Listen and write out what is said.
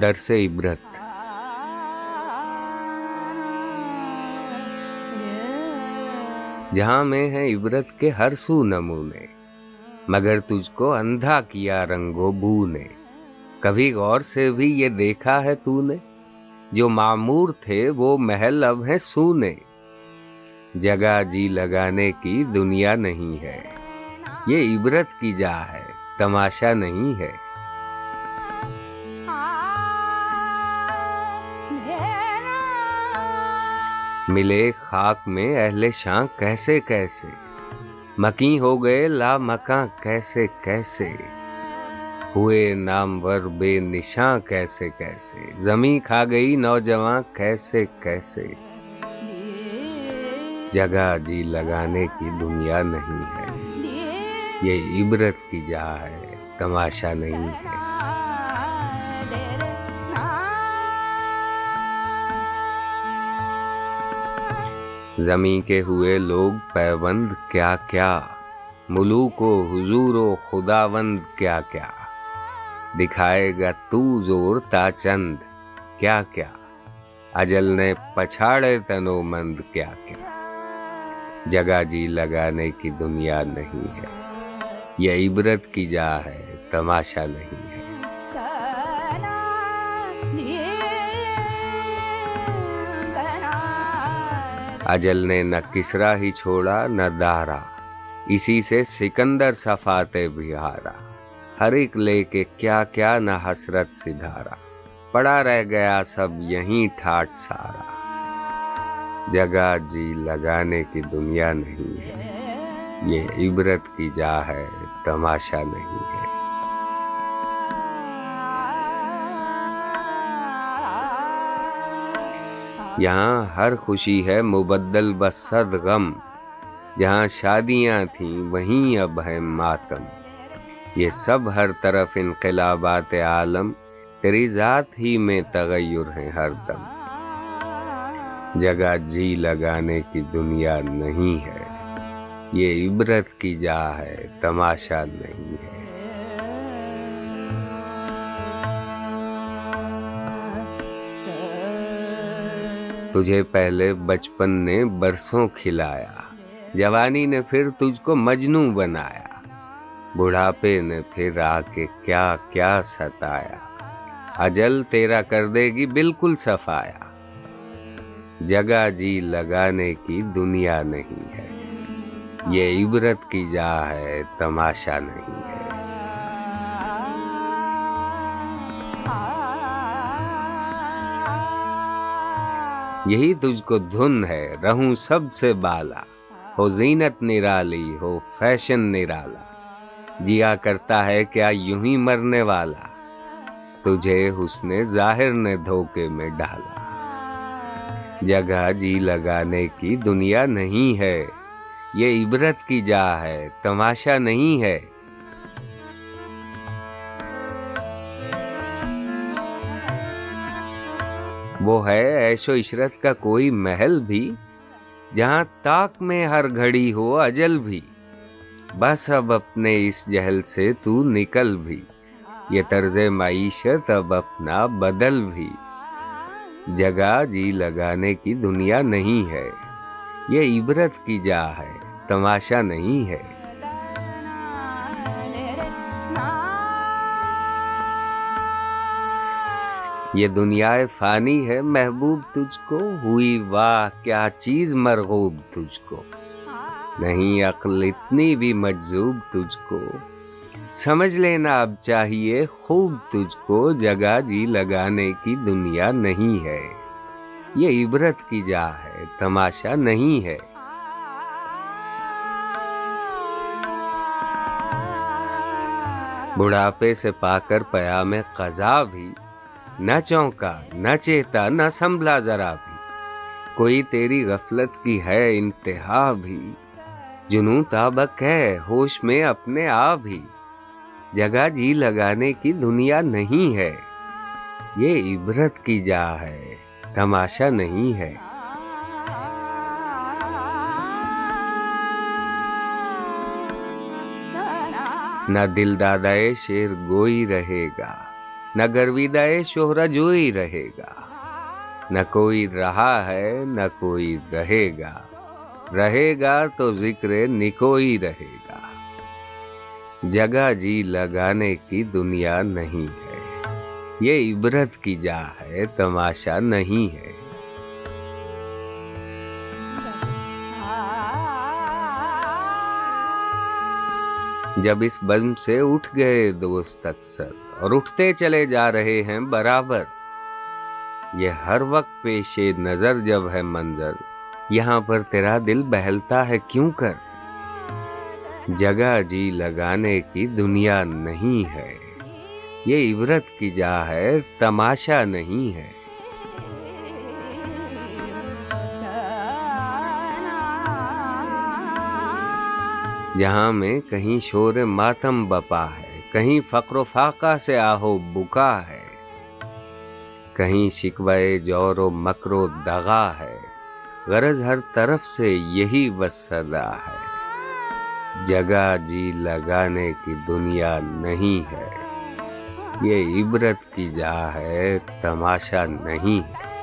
در سے عبرت۔ جہاں میں ہے عبرت کے ہر سو نمونے، مگر تجھ کو اندھا کیا رنگو بو نے کبھی غور سے بھی یہ دیکھا ہے تو نے، جو معمور تھے وہ محل اب ہے سونے۔ جگہ جی لگانے کی دنیا نہیں ہے، یہ عبرت کی جا ہے، تماشا نہیں ہے۔ ملے خاک میں اہل شاں کیسے کیسے؟ مکی ہو گئے لا مکاں کیسے کیسے؟ ہوئے نامور بے نشاں کیسے کیسے؟ زمیں کھا گئی نوجوان کیسے کیسے؟ جگہ جی لگانے کی دنیا نہیں ہے، یہ عبرت کی جا ہے، تماشا نہیں ہے۔ زمیں کے ہوئے لوگ پیوند کیا کیا، ملوک و حضور و خداوند کیا کیا۔ دکھائے گا تو زور تا چند، کیا کیا۔ اجل نے پچھاڑے تنو مند کیا کیا۔ جگہ جی لگانے کی دنیا نہیں ہے۔ یہ عبرت کی جا ہے، تماشا نہیں ہے۔ اجل نے نہ کسرا ہی چھوڑا، نہ دارا اسی سے سکندر صفاتے بھی ہارا ہر ایک لے کے کیا کیا نہ حسرت سدھارا۔ پڑا رہ گیا سب یہیں ٹھاٹ سارا۔ جگہ جی لگانے کی دنیا نہیں ہے۔ یہ عبرت کی جا ہے، تماشا نہیں ہے۔ یہاں ہر خوشی ہے مبدل بصد غم۔ جہاں شادیاں تھیں، وہیں اب ہے ماتم۔ یہ سب ہر طرف انقلابات عالم۔ تیری ذات ہی میں تغیر ہیں ہر دم۔ جگہ جی لگانے کی دنیا نہیں ہے۔ یہ عبرت کی جا ہے، تماشا نہیں ہے۔ تجھے پہلے بچپن نے برسوں کھلایا۔ جوانی نے پھر تجھ کو مجنو بنایا۔ بڑھاپے نے پھر آ کے کیا کیا ستایا۔ اجل تیرا کر دے گی بالکل صفایا۔ جگہ جی لگانے کی دنیا نہیں ہے۔ یہ عبرت کی جا ہے، تماشا نہیں ہے۔ یہی تجھ کو دھن ہے، رہوں سب سے بالا۔ ہو زینت نرالی، ہو فیشن نرالا۔ جیا کرتا ہے کیا یوں ہی مرنے والا۔ تجھے حسن ظاہر نے دھوکے میں ڈالا۔ جگہ جی لگانے کی دنیا نہیں ہے، یہ عبرت کی جا ہے، تماشا نہیں ہے۔ وہ ہے ایش و عشرت کا کوئی محل بھی، جہاں تاک میں ہر گھڑی ہو اجل بھی۔ بس اب اپنے اس جہل سے تو نکل بھی۔ یہ طرز معیشت اب اپنا بدل بھی۔ جگہ جی لگانے کی دنیا نہیں ہے، یہ عبرت کی جا ہے، تماشا نہیں ہے۔ یہ دنیا فانی ہے، محبوب تجھ کو۔ ہوئی واہ، کیا چیز مرغوب تجھ کو۔ نہیں عقل اتنی بھی مجذوب تجھ کو۔ سمجھ لینا اب چاہیے، خوب تجھ کو۔ جگہ جی لگانے کی دنیا نہیں ہے۔ یہ عبرت کی جا ہے، تماشا نہیں ہے۔ بڑھاپے سے پا کر پیا میں قضا بھی نہ چونکا، نہ چیتا، نہ سنبھلا ذرا بھی۔ کوئی تیری غفلت کی ہے انتہا بھی۔ جنوں تابک ہے ہوش میں اپنے آ بھی جگہ جی لگانے کی دنیا نہیں ہے۔ یہ عبرت کی جا ہے، تماشا نہیں ہے۔ نہ دل دادائے شیر گوئی رہے گا۔ نہ گرویدائے شہرہ جو ہی رہے گا۔ نہ کوئی رہا ہے، نہ کوئی رہے گا۔ رہے گا تو ذکر نکو ہی رہے گا۔ جگہ جی لگانے کی دنیا نہیں ہے۔ یہ عبرت کی جا ہے، تماشا نہیں ہے۔ جب اس بزم سے اٹھ گئے دوست اکثر اور اٹھتے چلے جا رہے ہیں برابر۔ یہ ہر وقت پیش نظر جب ہے منظر۔ یہاں پر تیرا دل بہلتا ہے کیوں کر؟ جگہ جی لگانے کی دنیا نہیں ہے۔ یہ عبرت کی جا ہے، تماشا نہیں ہے۔ جہاں میں کہیں شور ماتم بپا ہے۔ کہیں فقر و فاقہ سے آہو بکا ہے، کہیں شکوے جور و مکر و دغا ہے۔ غرض ہر طرف سے یہی وسدا ہے۔ جگہ جی لگانے کی دنیا نہیں ہے۔ یہ عبرت کی جا ہے، تماشا نہیں ہے۔